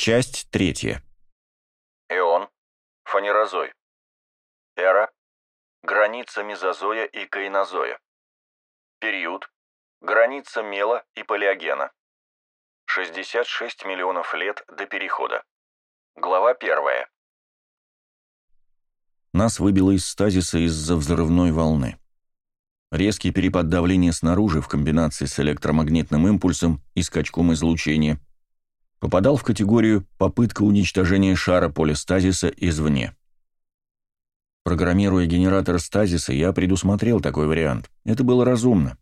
Часть третья. Эон. Фанерозой. Эра. Граница мезозоя и кайнозоя. Период. Граница мела и палеогена. 66 миллионов лет до перехода. Глава первая. Нас выбило из стазиса из-за взрывной волны. Резкий перепад давления снаружи в комбинации с электромагнитным импульсом и скачком излучения попадал в категорию «попытка уничтожения шара поля стазиса извне». Программируя генератор стазиса, я предусмотрел такой вариант. Это было разумно.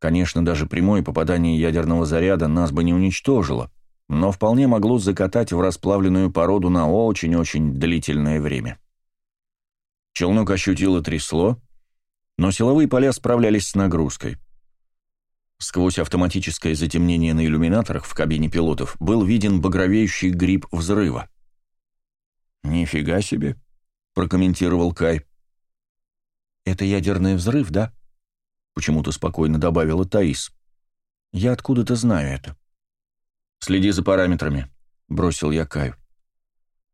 Конечно, даже прямое попадание ядерного заряда нас бы не уничтожило, но вполне могло закатать в расплавленную породу на очень-очень длительное время. Челнок ощутило трясло, но силовые поля справлялись с нагрузкой. Сквозь автоматическое затемнение на иллюминаторах в кабине пилотов был виден багровеющий гриб взрыва. «Нифига себе!» — прокомментировал Кай. «Это ядерный взрыв, да?» — почему-то спокойно добавила Таис. «Я откуда-то знаю это». «Следи за параметрами», — бросил я Каю.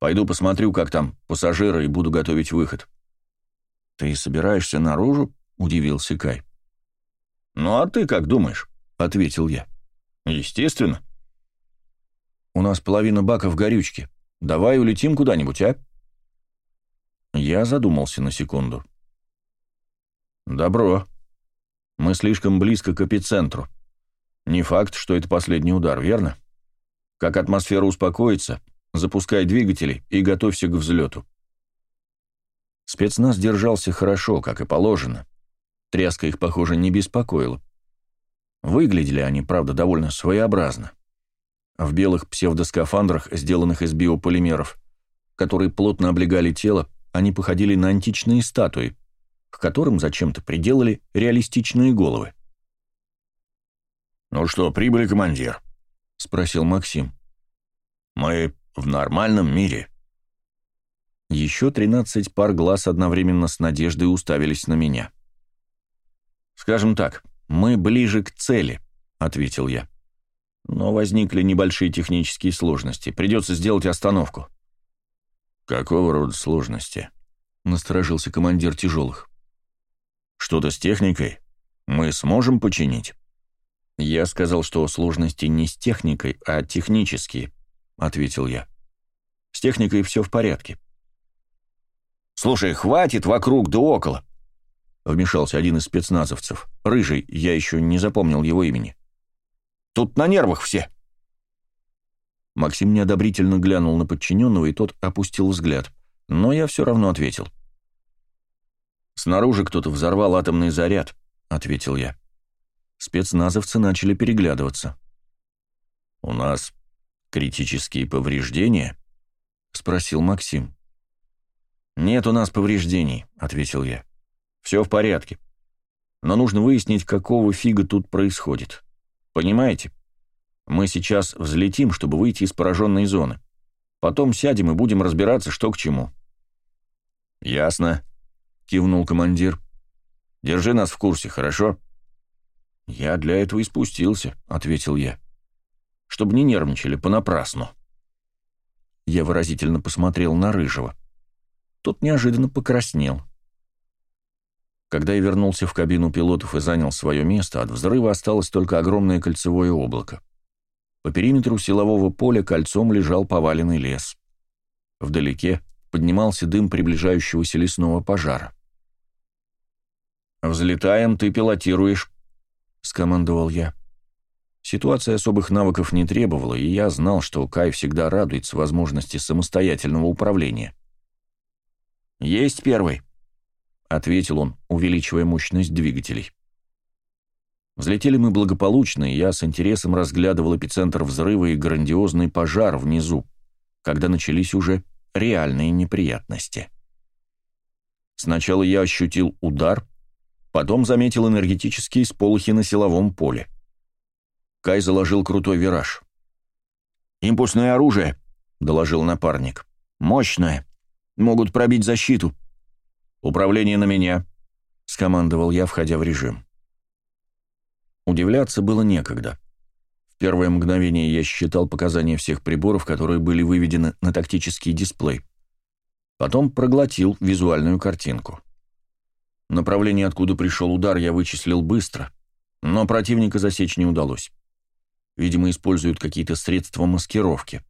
«Пойду посмотрю, как там пассажиры, и буду готовить выход». «Ты собираешься наружу?» — удивился Кай. «Ну а ты как думаешь?» — ответил я. «Естественно». «У нас половина баков горючки. Давай улетим куда-нибудь, а?» Я задумался на секунду. «Добро. Мы слишком близко к эпицентру. Не факт, что это последний удар, верно? Как атмосфера успокоится, запускай двигатели и готовься к взлету». Спецназ держался хорошо, как и положено. Тряска их, похоже, не беспокоила. Выглядели они, правда, довольно своеобразно. В белых псевдоскафандрах, сделанных из биополимеров, которые плотно облегали тело, они походили на античные статуи, к которым зачем-то приделали реалистичные головы. «Ну что, прибыли, командир?» — спросил Максим. «Мы в нормальном мире». Еще тринадцать пар глаз одновременно с надеждой уставились на меня. «Скажем так, мы ближе к цели», — ответил я. «Но возникли небольшие технические сложности. Придется сделать остановку». «Какого рода сложности?» — насторожился командир тяжелых. «Что-то с техникой? Мы сможем починить?» «Я сказал, что сложности не с техникой, а технические», — ответил я. «С техникой все в порядке. «Слушай, хватит вокруг да около!» Вмешался один из спецназовцев. Рыжий, я еще не запомнил его имени. «Тут на нервах все!» Максим неодобрительно глянул на подчиненного, и тот опустил взгляд. Но я все равно ответил. «Снаружи кто-то взорвал атомный заряд», — ответил я. Спецназовцы начали переглядываться. «У нас критические повреждения?» — спросил Максим. «Нет у нас повреждений», — ответил я. «Все в порядке. Но нужно выяснить, какого фига тут происходит. Понимаете? Мы сейчас взлетим, чтобы выйти из пораженной зоны. Потом сядем и будем разбираться, что к чему». «Ясно», — кивнул командир. «Держи нас в курсе, хорошо?» «Я для этого и спустился», — ответил я. «Чтобы не нервничали понапрасну». Я выразительно посмотрел на Рыжего. Тот неожиданно покраснел. Когда я вернулся в кабину пилотов и занял свое место, от взрыва осталось только огромное кольцевое облако. По периметру силового поля кольцом лежал поваленный лес. Вдалеке поднимался дым приближающегося лесного пожара. «Взлетаем, ты пилотируешь», — скомандовал я. Ситуация особых навыков не требовала, и я знал, что Кай всегда радуется возможности самостоятельного управления. «Есть первый», — ответил он, увеличивая мощность двигателей. Взлетели мы благополучно, и я с интересом разглядывал эпицентр взрыва и грандиозный пожар внизу, когда начались уже реальные неприятности. Сначала я ощутил удар, потом заметил энергетические сполохи на силовом поле. Кай заложил крутой вираж. «Импульсное оружие», — доложил напарник. «Мощное. Могут пробить защиту. Управление на меня, скомандовал я, входя в режим. Удивляться было некогда. В первое мгновение я считал показания всех приборов, которые были выведены на тактический дисплей. Потом проглотил визуальную картинку. Направление, откуда пришел удар, я вычислил быстро, но противника засечь не удалось. Видимо, используют какие-то средства маскировки.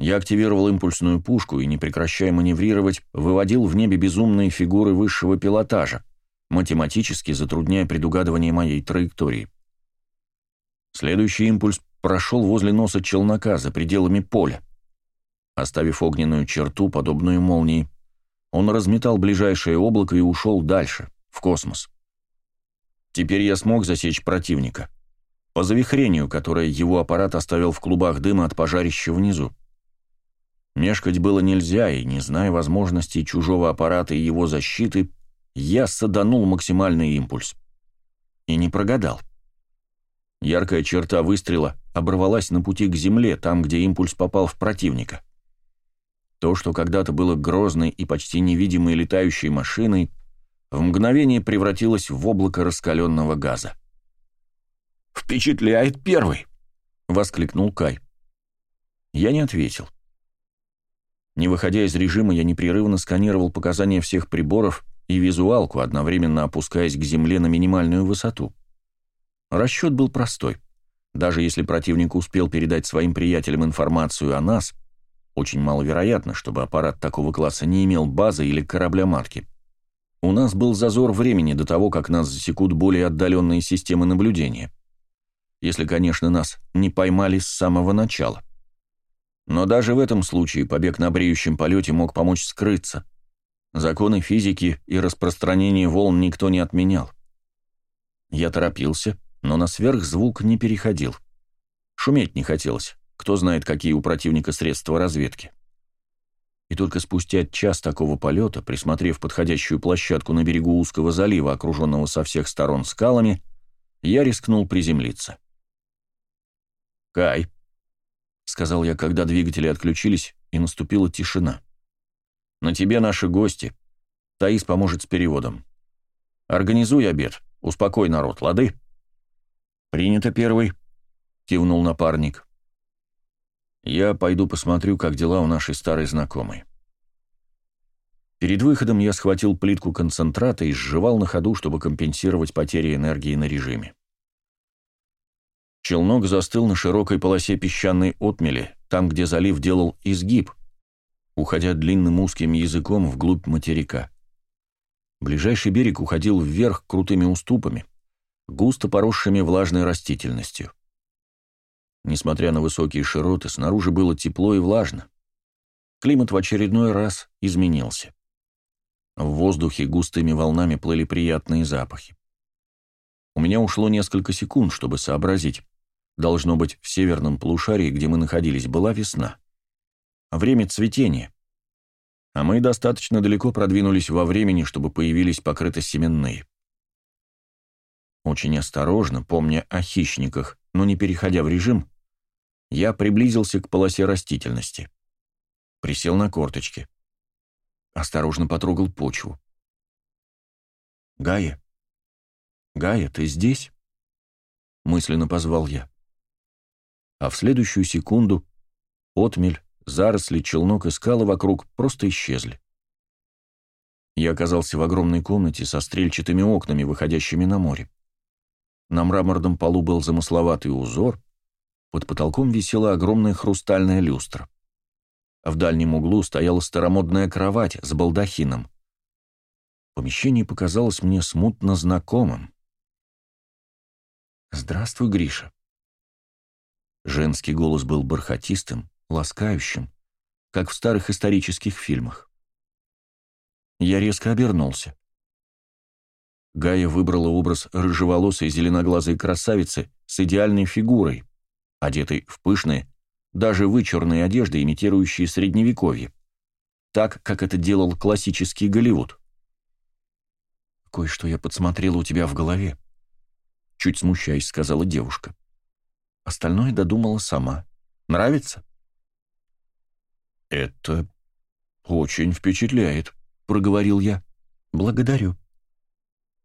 Я активировал импульсную пушку и, не прекращая маневрировать, выводил в небе безумные фигуры высшего пилотажа, математически затрудняя предугадывание моей траектории. Следующий импульс прошел возле носа челнока за пределами поля. Оставив огненную черту, подобную молнии, он разметал ближайшее облако и ушел дальше, в космос. Теперь я смог засечь противника. По завихрению, которое его аппарат оставил в клубах дыма от пожарища внизу. Мешкать было нельзя, и, не зная возможностей чужого аппарата и его защиты, я саданул максимальный импульс. И не прогадал. Яркая черта выстрела оборвалась на пути к земле, там, где импульс попал в противника. То, что когда-то было грозной и почти невидимой летающей машиной, в мгновение превратилось в облако раскаленного газа. «Впечатляет первый!» — воскликнул Кай. Я не ответил. Не выходя из режима, я непрерывно сканировал показания всех приборов и визуалку, одновременно опускаясь к земле на минимальную высоту. Расчет был простой. Даже если противник успел передать своим приятелям информацию о нас, очень маловероятно, чтобы аппарат такого класса не имел базы или корабля-матки. У нас был зазор времени до того, как нас засекут более отдаленные системы наблюдения. Если, конечно, нас не поймали с самого начала. Но даже в этом случае побег на бреющем полете мог помочь скрыться. Законы физики и распространение волн никто не отменял. Я торопился, но на сверхзвук не переходил. Шуметь не хотелось. Кто знает, какие у противника средства разведки. И только спустя час такого полета, присмотрев подходящую площадку на берегу узкого залива, окруженного со всех сторон скалами, я рискнул приземлиться. «Кай», — сказал я, когда двигатели отключились, и наступила тишина. «На тебе наши гости. Таис поможет с переводом. Организуй обед, успокой народ, лады?» «Принято первый», — кивнул напарник. Я пойду посмотрю, как дела у нашей старой знакомой. Перед выходом я схватил плитку концентрата и сживал на ходу, чтобы компенсировать потери энергии на режиме. Челнок застыл на широкой полосе песчаной отмели, там, где залив делал изгиб, уходя длинным узким языком вглубь материка. Ближайший берег уходил вверх крутыми уступами, густо поросшими влажной растительностью. Несмотря на высокие широты, снаружи было тепло и влажно. Климат в очередной раз изменился. В воздухе густыми волнами плыли приятные запахи. У меня ушло несколько секунд, чтобы сообразить. Должно быть, в северном полушарии, где мы находились, была весна. Время цветения. А мы достаточно далеко продвинулись во времени, чтобы появились покрытосеменные. Очень осторожно, помня о хищниках, но не переходя в режим, я приблизился к полосе растительности. Присел на корточки. Осторожно потрогал почву. «Гая? Гая, ты здесь?» Мысленно позвал я. А в следующую секунду отмель, заросли, челнок и скалы вокруг просто исчезли. Я оказался в огромной комнате со стрельчатыми окнами, выходящими на море. На мраморном полу был замысловатый узор, под потолком висела огромная хрустальная люстра. В дальнем углу стояла старомодная кровать с балдахином. Помещение показалось мне смутно знакомым. «Здравствуй, Гриша». Женский голос был бархатистым, ласкающим, как в старых исторических фильмах. Я резко обернулся. Гая выбрала образ рыжеволосой зеленоглазой красавицы с идеальной фигурой, одетой в пышные, даже вычурные одежды, имитирующие средневековье, так, как это делал классический Голливуд. «Кое-что я подсмотрела у тебя в голове», — чуть смущаясь, сказала девушка. Остальное додумала сама. Нравится?» «Это очень впечатляет», — проговорил я. «Благодарю».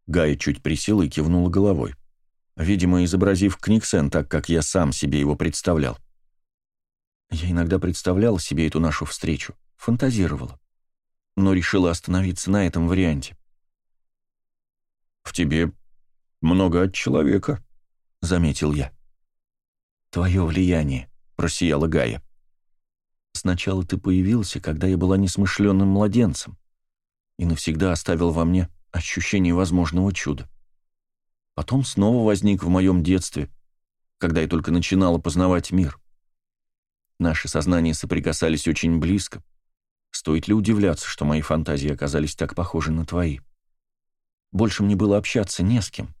Гая чуть присела и кивнула головой. видимо, изобразив Книксен так, как я сам себе его представлял. Я иногда представляла себе эту нашу встречу, фантазировала, но решила остановиться на этом варианте. «В тебе много от человека», — заметил я. «Твое влияние», — просияла Гая. «Сначала ты появился, когда я была несмышленным младенцем, и навсегда оставил во мне ощущение возможного чуда. Потом снова возник в моем детстве, когда я только начинала познавать мир. Наши сознания соприкасались очень близко. Стоит ли удивляться, что мои фантазии оказались так похожи на твои? Больше мне было общаться не с кем.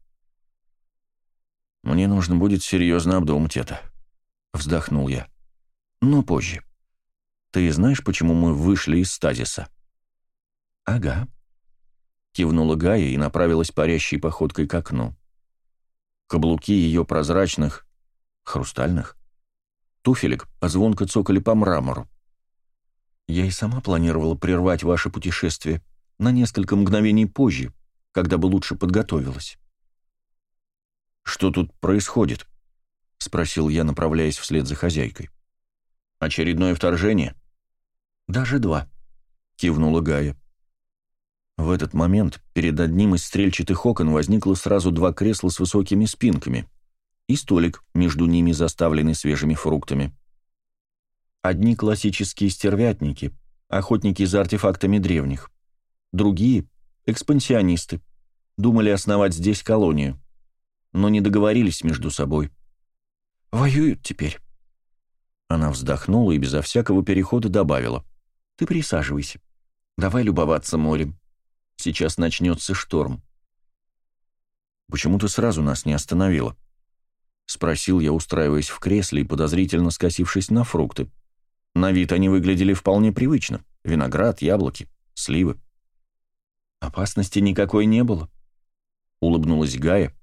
«Мне нужно будет серьезно обдумать это», — вздохнул я. «Но позже. Ты знаешь, почему мы вышли из стазиса?» «Ага», — кивнула Гая и направилась парящей походкой к окну. Каблуки ее прозрачных, хрустальных, туфелек звонко цокали по мрамору. Я и сама планировала прервать ваше путешествие на несколько мгновений позже, когда бы лучше подготовилась. «Что тут происходит?» — спросил я, направляясь вслед за хозяйкой. «Очередное вторжение?» «Даже два», — кивнула Гая. В этот момент перед одним из стрельчатых окон возникло сразу два кресла с высокими спинками и столик, между ними заставленный свежими фруктами. Одни классические стервятники, охотники за артефактами древних. Другие — экспансионисты, думали основать здесь колонию но не договорились между собой. Воюют теперь. Она вздохнула и безо всякого перехода добавила. «Ты присаживайся. Давай любоваться морем. Сейчас начнется шторм». «Почему ты сразу нас не остановила?» — спросил я, устраиваясь в кресле и подозрительно скосившись на фрукты. На вид они выглядели вполне привычно. Виноград, яблоки, сливы. «Опасности никакой не было», — улыбнулась Гая,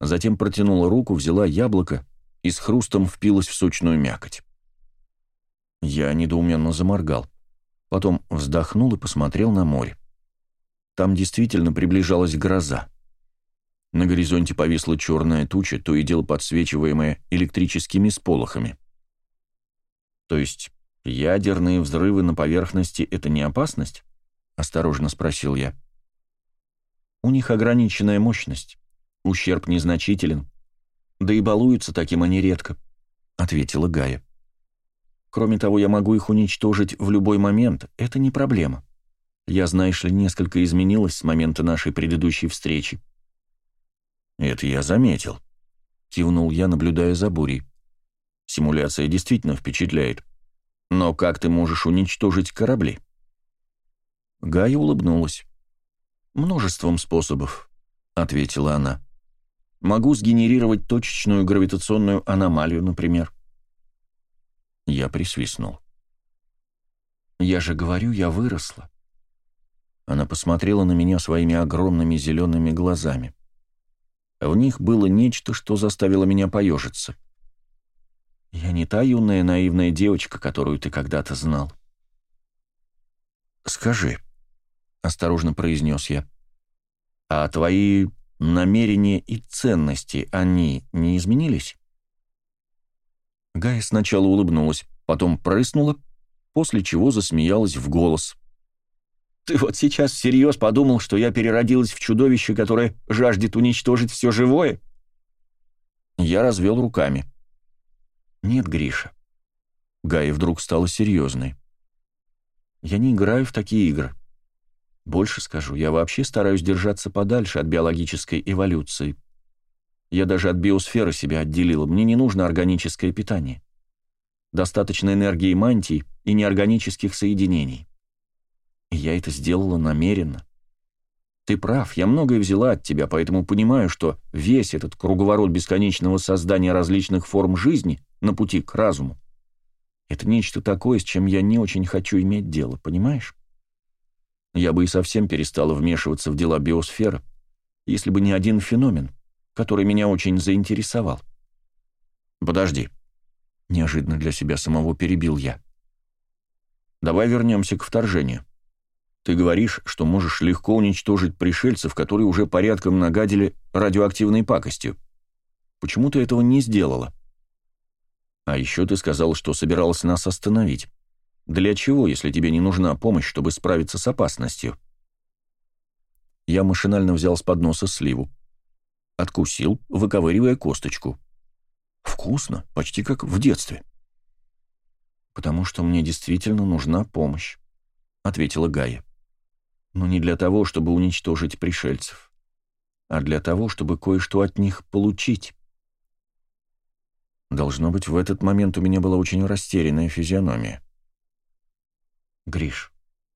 затем протянула руку, взяла яблоко и с хрустом впилась в сочную мякоть. Я недоуменно заморгал, потом вздохнул и посмотрел на море. Там действительно приближалась гроза. На горизонте повисла черная туча, то и дело подсвечиваемая электрическими сполохами. То есть ядерные взрывы на поверхности — это не опасность? — осторожно спросил я. У них ограниченная мощность. Ущерб незначителен. Да и балуются таким они редко», — ответила Гая. «Кроме того, я могу их уничтожить в любой момент. Это не проблема. Я, знаешь ли, несколько изменилась с момента нашей предыдущей встречи». «Это я заметил», — кивнул я, наблюдая за бурей. «Симуляция действительно впечатляет. Но как ты можешь уничтожить корабли?» Гая улыбнулась. «Множеством способов», — ответила она. Могу сгенерировать точечную гравитационную аномалию, например. Я присвистнул. «Я же говорю, я выросла». Она посмотрела на меня своими огромными зелеными глазами. В них было нечто, что заставило меня поежиться. «Я не та юная наивная девочка, которую ты когда-то знал». «Скажи», — осторожно произнес я, — «а твои намерения и ценности, они не изменились?» Гая сначала улыбнулась, потом прыснула, после чего засмеялась в голос. «Ты вот сейчас всерьез подумал, что я переродилась в чудовище, которое жаждет уничтожить все живое?» Я развел руками. «Нет, Гриша». Гая вдруг стала серьезной. «Я не играю в такие игры. Больше скажу, я вообще стараюсь держаться подальше от биологической эволюции. Я даже от биосферы себя отделила, мне не нужно органическое питание. Достаточно энергии мантий и неорганических соединений. И я это сделала намеренно. Ты прав, я многое взяла от тебя, поэтому понимаю, что весь этот круговорот бесконечного создания различных форм жизни на пути к разуму — это нечто такое, с чем я не очень хочу иметь дело, понимаешь? Я бы и совсем перестала вмешиваться в дела биосферы, если бы не один феномен, который меня очень заинтересовал. «Подожди», — неожиданно для себя самого перебил я. «Давай вернемся к вторжению. Ты говоришь, что можешь легко уничтожить пришельцев, которые уже порядком нагадили радиоактивной пакостью. Почему ты этого не сделала? А еще ты сказал, что собиралась нас остановить. Для чего, если тебе не нужна помощь, чтобы справиться с опасностью? Я машинально взял с подноса сливу. Откусил, выковыривая косточку. Вкусно, почти как в детстве. «Потому что мне действительно нужна помощь», — ответила Гая. «Но не для того, чтобы уничтожить пришельцев, а для того, чтобы кое-что от них получить». Должно быть, в этот момент у меня была очень растерянная физиономия. «Гриш,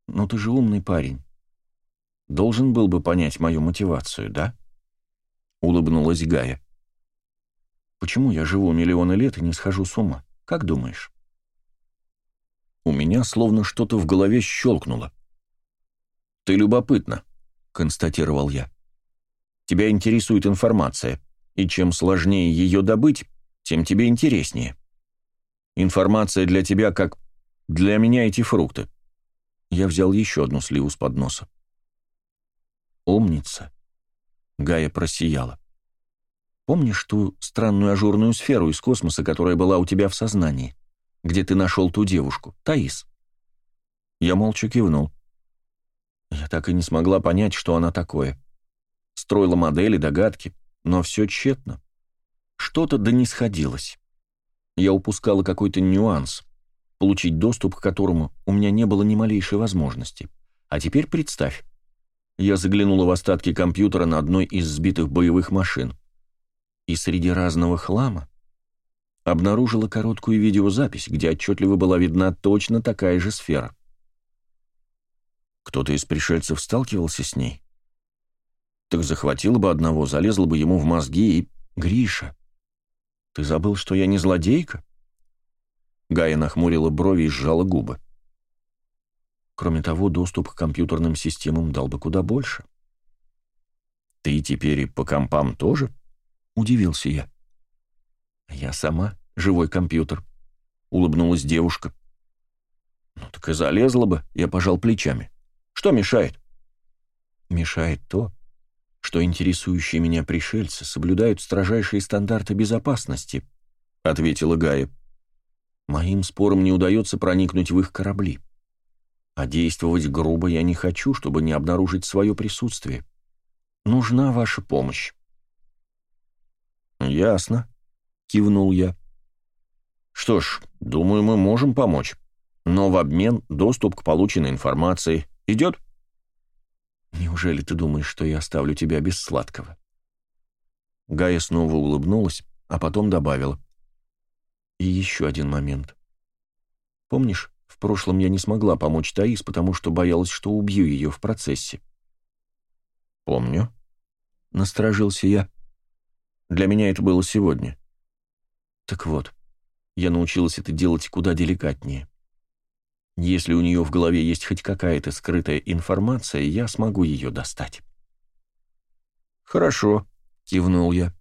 ну ты же умный парень. Должен был бы понять мою мотивацию, да?» Улыбнулась Гая. «Почему я живу миллионы лет и не схожу с ума? Как думаешь?» У меня словно что-то в голове щелкнуло. «Ты любопытна», — констатировал я. «Тебя интересует информация, и чем сложнее ее добыть, тем тебе интереснее. Информация для тебя как для меня эти фрукты. Я взял еще одну сливу с подноса. «Умница!» Гая просияла. «Помнишь ту странную ажурную сферу из космоса, которая была у тебя в сознании, где ты нашел ту девушку, Таис?» Я молча кивнул. Я так и не смогла понять, что она такое. Строила модели, догадки, но все тщетно. Что-то да не сходилось. Я упускала какой-то нюанс, получить доступ к которому у меня не было ни малейшей возможности. А теперь представь. Я заглянула в остатки компьютера на одной из сбитых боевых машин. И среди разного хлама обнаружила короткую видеозапись, где отчетливо была видна точно такая же сфера. Кто-то из пришельцев сталкивался с ней? Так захватила бы одного, залезла бы ему в мозги и... Гриша, ты забыл, что я не злодейка?» Гая нахмурила брови и сжала губы. Кроме того, доступ к компьютерным системам дал бы куда больше. «Ты теперь и по компам тоже?» — удивился я. «Я сама живой компьютер», — улыбнулась девушка. «Ну так и залезла бы», — я пожал плечами. «Что мешает?» «Мешает то, что интересующие меня пришельцы соблюдают строжайшие стандарты безопасности», — ответила Гая. «Моим спорам не удается проникнуть в их корабли. А действовать грубо я не хочу, чтобы не обнаружить свое присутствие. Нужна ваша помощь». «Ясно», — кивнул я. «Что ж, думаю, мы можем помочь. Но в обмен доступ к полученной информации идет?» Неужели ты думаешь, что я оставлю тебя без сладкого?» Гая снова улыбнулась, а потом добавила. «И еще один момент. Помнишь, в прошлом я не смогла помочь Таис, потому что боялась, что убью ее в процессе?» «Помню», — насторожился я. «Для меня это было сегодня». «Так вот, я научилась это делать куда деликатнее. Если у нее в голове есть хоть какая-то скрытая информация, я смогу ее достать. «Хорошо», — кивнул я.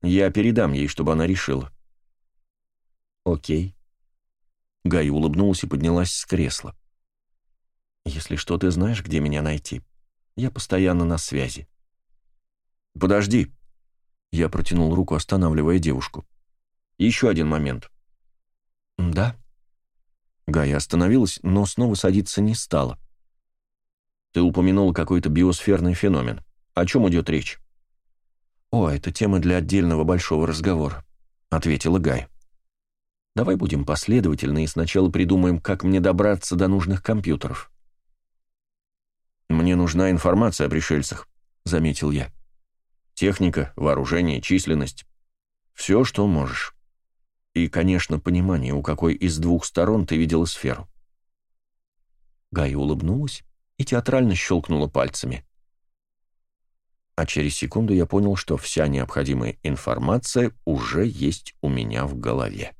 «Я передам ей, чтобы она решила». «Окей». Гай улыбнулась и поднялась с кресла. «Если что, ты знаешь, где меня найти. Я постоянно на связи». «Подожди». Я протянул руку, останавливая девушку. «Еще один момент». «Да?» Гая остановилась, но снова садиться не стала. «Ты упомянул какой-то биосферный феномен. О чем идет речь?» «О, это тема для отдельного большого разговора», — ответила Гая. «Давай будем последовательны и сначала придумаем, как мне добраться до нужных компьютеров». «Мне нужна информация о пришельцах», — заметил я. «Техника, вооружение, численность. Все, что можешь». И, конечно, понимание, у какой из двух сторон ты видела сферу. Гая улыбнулась и театрально щелкнула пальцами. А через секунду я понял, что вся необходимая информация уже есть у меня в голове.